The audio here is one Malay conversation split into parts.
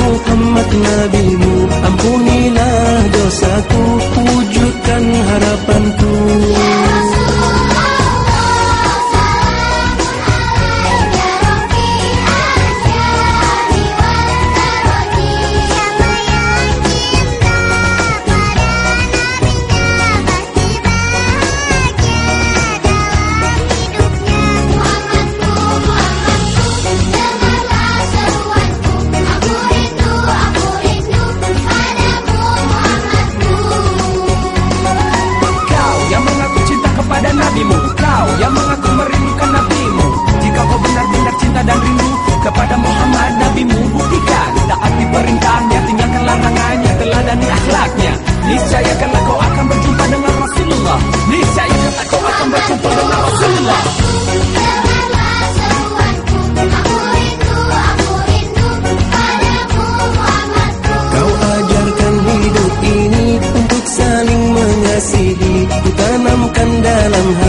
Muhammad Nabi-Mu Ampunilah dosaku.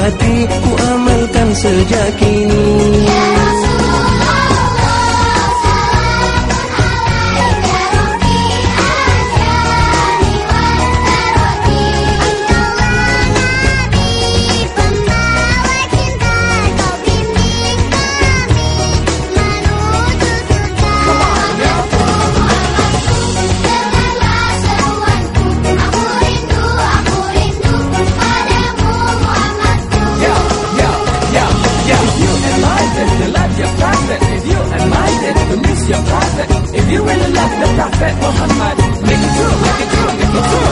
Hati, ku amalkan sejak kini If you really love the Prophet Muhammad, make it true, make it true, make it true.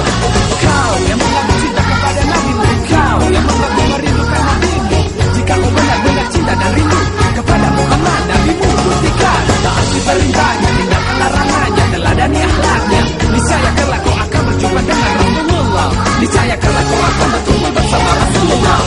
Kau yang mengaku cinta kepada Nabi, kau yang mengaku merindukan Nabi. Jika kau benar-benar cinta dan rindu kepada Muhammad, Nabi mu buktikan. Taati perintahnya, tinggalkan larangannya, teladani akhlaknya. Niscaya kelak kau akan berjumpa dengan Rasulullah. Niscaya kelak kau akan bertemu bersama Rasulullah.